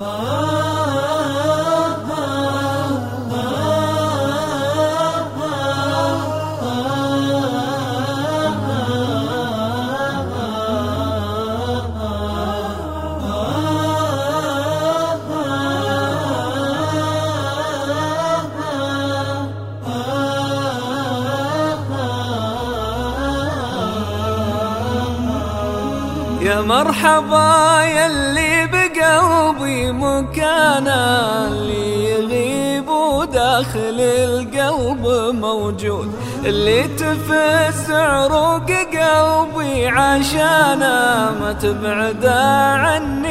يا مرحبا يلي بقلبي مكانا اللي يغيب وداخل القلب موجود. اللي تفز عروق قلبي عشانا ما تبعد عني.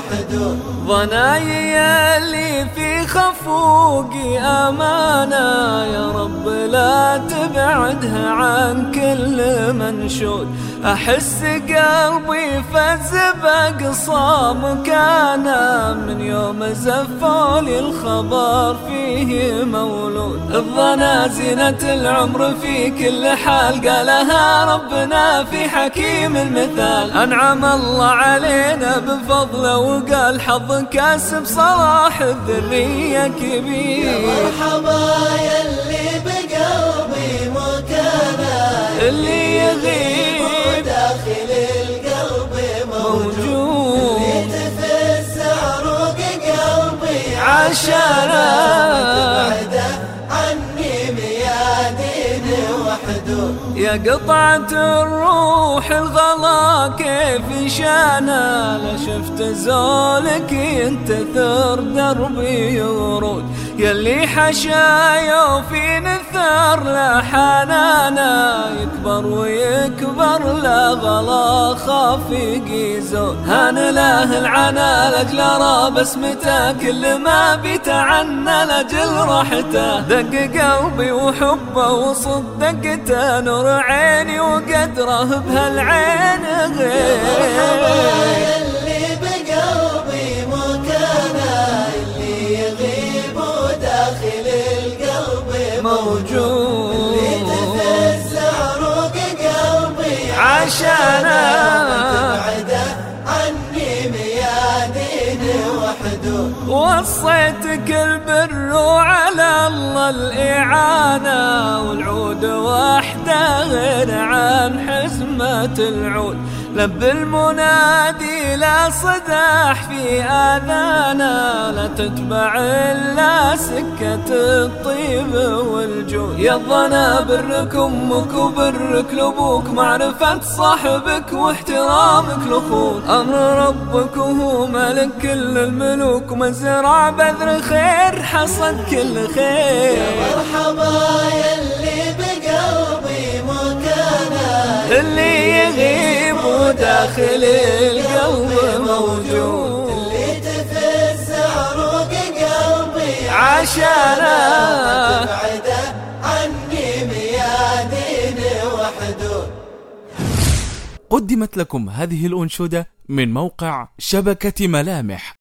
ميادين وحدود ظناي اللي في خفوقي أمانة. يا رب لا تبعدها عن كل منشود أحس قلبي فز بأقصى مكانه من يوم زفولي الخبر فيه مولود. الظنا زينة العمر في كل حال قالها ربنا في حكيم المثال. أنعم الله علينا بفضله وقال حظ كاسب صلاح الذرية كبير. يا مرحبا يلي بعده عني ميادين يا قطعة الروح الغلا كيف شانا. لا شفت زولك ينتثر دربي ورود. يلي حشايا وفي نثر لا حنانا يكبر ويكبر لا غلا خافق يزول هان له العنا لاجل ارى بسمته كل ما بيتعنى لأجل راحته. دق قلبي وحبه وصدقته نور عيني وقدره بهالعين غير. عشانا وصيتك البر وعلى الله الإعانة والعود وحده غير عن حزمة العود. لب المنادي لا صداح في آذانا لا تتبع إلا سكة الطيب والجود يا الظنا برك أمك وبرك لأبوك معرفة صاحبك واحترامك لأخوك أمر ربك وهو ملك كل الملوك ومزرع بذر خير حصد كل خير. مرحبا يلي بقلبي مكانا اللي يغيب وداخل القلب موجود. اللي تفز عروق قلبي. عشانا بعده عني ميادين وحدود قدمت لكم هذه الأنشودة من موقع شبكة ملامح.